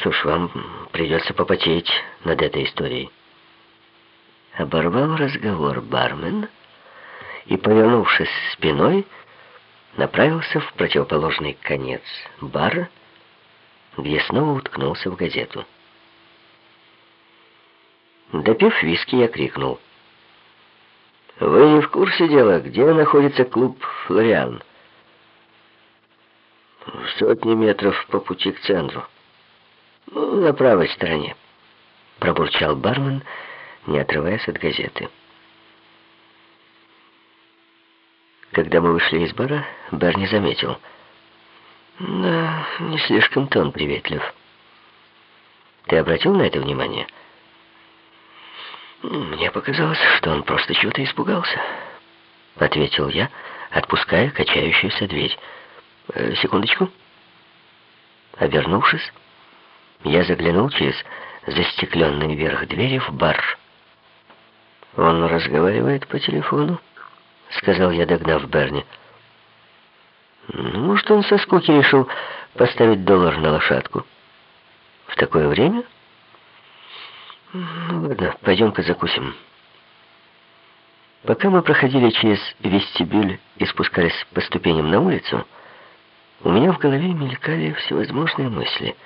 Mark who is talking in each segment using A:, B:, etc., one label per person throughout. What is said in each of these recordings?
A: что ж, вам придется попотеть над этой историей. Оборвал разговор бармен и, повернувшись спиной, направился в противоположный конец бара, где снова уткнулся в газету. Допив виски, я крикнул. «Вы не в курсе дела, где находится клуб «Флориан»?» «В сотни метров по пути к центру. На правой стороне», — пробурчал бармен, не отрываясь от газеты. Когда мы вышли из бара, Берни заметил. «Да, не слишком-то он приветлив. Ты обратил на это внимание?» «Мне показалось, что он просто чего-то испугался», — ответил я, отпуская качающуюся дверь. «Э, «Секундочку». Обернувшись, я заглянул через застекленный верх двери в бар. «Он разговаривает по телефону?» — сказал я, догнав Берни. «Ну, может, он со скуки решил поставить доллар на лошадку. В такое время?» Ну ладно, пойдем-ка закусим. Пока мы проходили через вестибюль и спускались по ступеням на улицу, у меня в голове мелькали всевозможные мысли.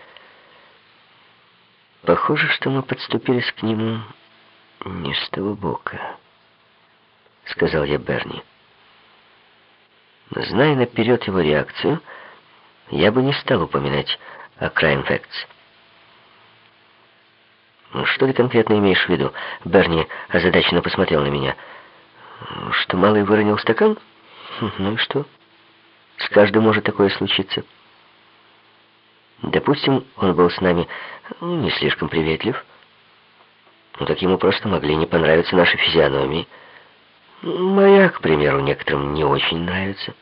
A: Похоже, что мы подступились к нему не с того бока, сказал я Берни. Зная наперед его реакцию, я бы не стал упоминать о Crime Facts. Ну, «Что ты конкретно имеешь в виду?» Берни озадаченно посмотрел на меня. «Что малый выронил стакан? Хм, ну и что? С каждым может такое случиться». Допустим, он был с нами ну, не слишком приветлив. Ну, так ему просто могли не понравиться наши физиономии. Моя, к примеру, некоторым не очень нравится.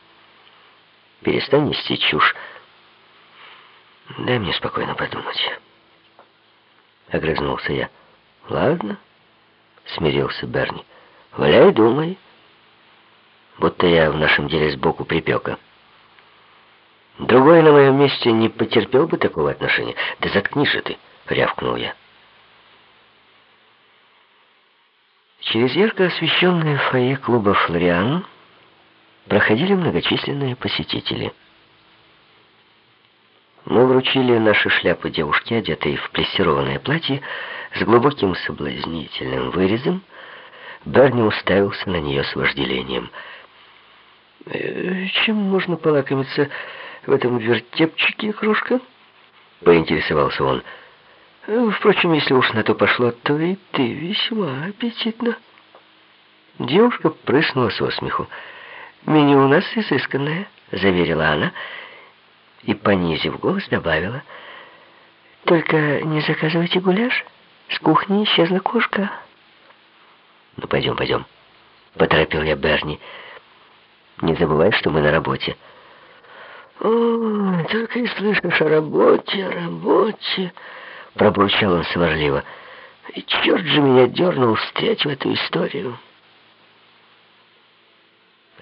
A: Перестань нести чушь. Дай мне спокойно подумать». Огрызнулся я. Ладно, смирился Берни. Валяй, думай. Будто я в нашем деле сбоку припека. Другой на моем месте не потерпел бы такого отношения. Да заткни же ты, рявкнул я. Через ярко освещенное фойе клуба «Флориан» проходили многочисленные посетители – мы вручили наши шляпы девушке, одетой в плессированное платье, с глубоким соблазнительным вырезом. Берни уставился на нее с вожделением. «Э, «Чем можно полакомиться в этом вертепчике, кружка?» — поинтересовался он. «Э, «Впрочем, если уж на то пошло, то и ты весьма аппетитна». Девушка прыснула со смеху. «Меню у нас изысканное», — заверила она, — и, понизив голос, добавила, «Только не заказывайте гуляш, с кухни исчезла кошка». «Ну, пойдем, пойдем», — поторопил я Берни. «Не забывай, что мы на работе». «О, только и слышишь о работе, о работе», — пробурчал он сварливо. «И черт же меня дернул встрять в эту историю».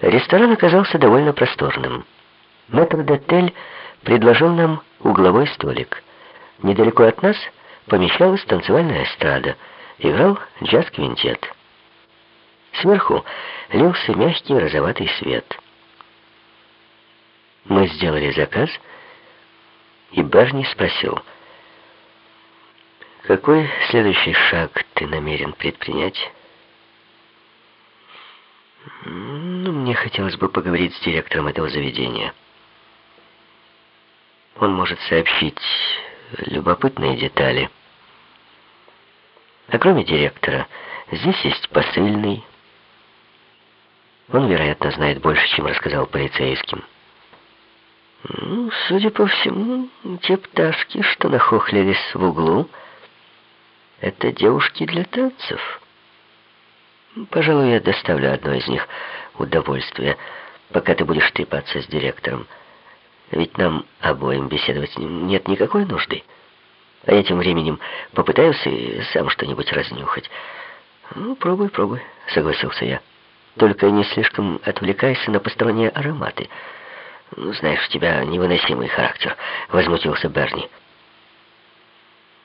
A: Ресторан оказался довольно просторным. Метрдотель предложил нам угловой столик. Недалеко от нас помещалась танцевальная эстрада. Играл джаз-квинтет. Сверху лился мягкий розоватый свет. Мы сделали заказ, и Берни спросил, «Какой следующий шаг ты намерен предпринять?» «Ну, мне хотелось бы поговорить с директором этого заведения». Он может сообщить любопытные детали. А кроме директора, здесь есть посыльный. Он, вероятно, знает больше, чем рассказал полицейским. Ну, судя по всему, те пташки, что нахохлились в углу, это девушки для танцев. Пожалуй, я доставлю одно из них удовольствие, пока ты будешь трепаться с директором. Ведь нам обоим беседовать нет никакой нужды. А я тем временем попытаюсь и сам что-нибудь разнюхать. Ну, пробуй, пробуй, согласился я. Только не слишком отвлекайся на посторонние ароматы. Ну, знаешь, у тебя невыносимый характер, возмутился Берни.